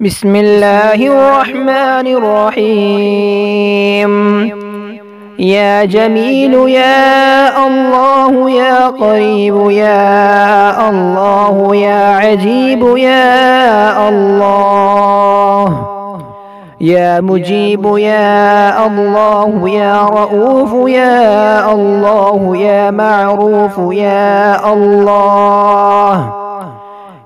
بسم الله الرحمن الرحيم يا جميل يا الله يا قريب يا الله يا عجيب يا الله يا مجيب يا الله يا رؤوف يا الله يا معروف يا الله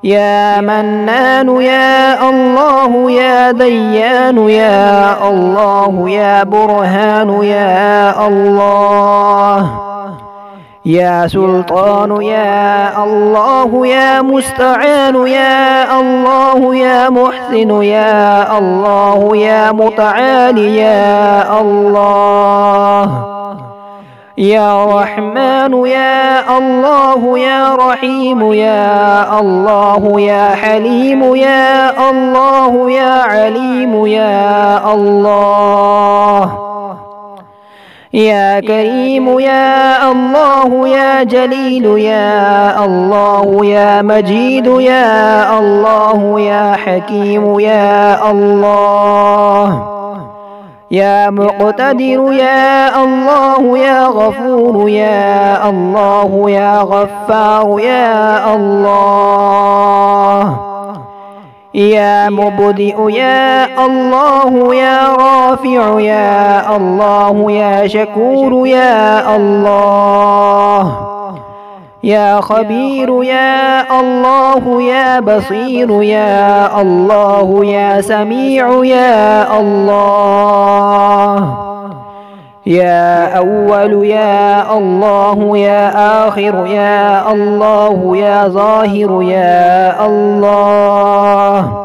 يا منان يا الله يا ديان يا الله يا برهان يا الله. يا سلطان يا الله يا مستعان يا الله يا محسن يا الله يا متعالي يا الله. يا رحمن يا الله يا رحيم يا الله يا حليم يا الله يا عليم يا الله. يا كريم يا الله يا جليل يا الله يا مجيد يا الله يا حكيم يا الله. يا مقتدر يا الله يا غفور يا الله يا غفار يا الله يا مبدئ يا الله يا رافع يا الله يا شكور يا الله يا خبير يا الله يا بصير يا الله يا سميع يا الله. يا أول يا الله يا آخر يا الله يا ظاهر يا الله.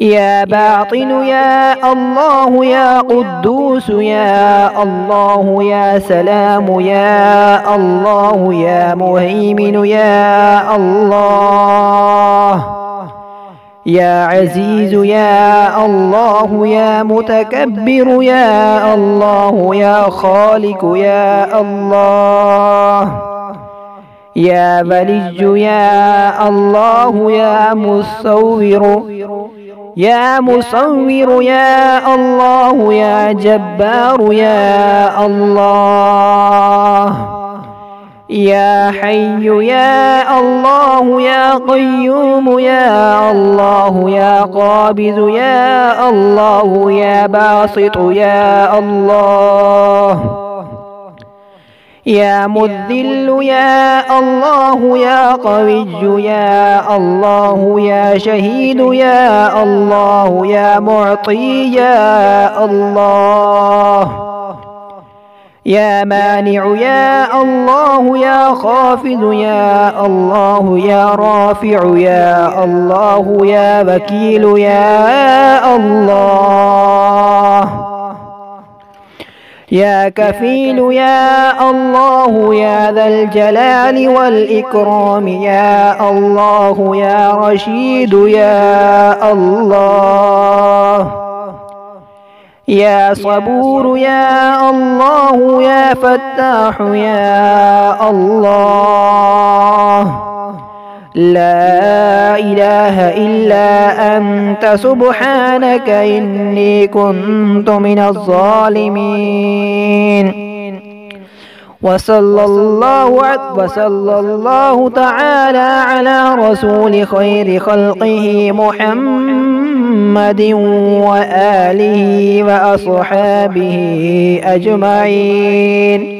يا باطن يا الله يا قدوس يا الله يا سلام يا الله يا مهيمن يا الله. يا عزيز يا الله يا متكبر يا الله يا خالق يا الله. يا بلج يا الله يا مصور. يا مصور يا الله يا جبار يا الله. يا حي يا الله يا قيوم يا الله يا قابض يا الله يا باسط يا الله. يا مذل يا الله يا قوي يا الله يا شهيد يا الله يا معطي يا الله يا مانع يا الله يا خافض يا الله يا رافع يا الله يا وكيل يا الله يا كفيل يا الله يا ذا الجلال والإكرام يا الله يا رشيد يا الله يا صبور يا الله يا فتاح يا الله لا إله إلا أنت سبحانك إني كنت من الظالمين. وصلى الله وصلى الله تعالى على رسول خير خلقه محمد وآله وأصحابه أجمعين.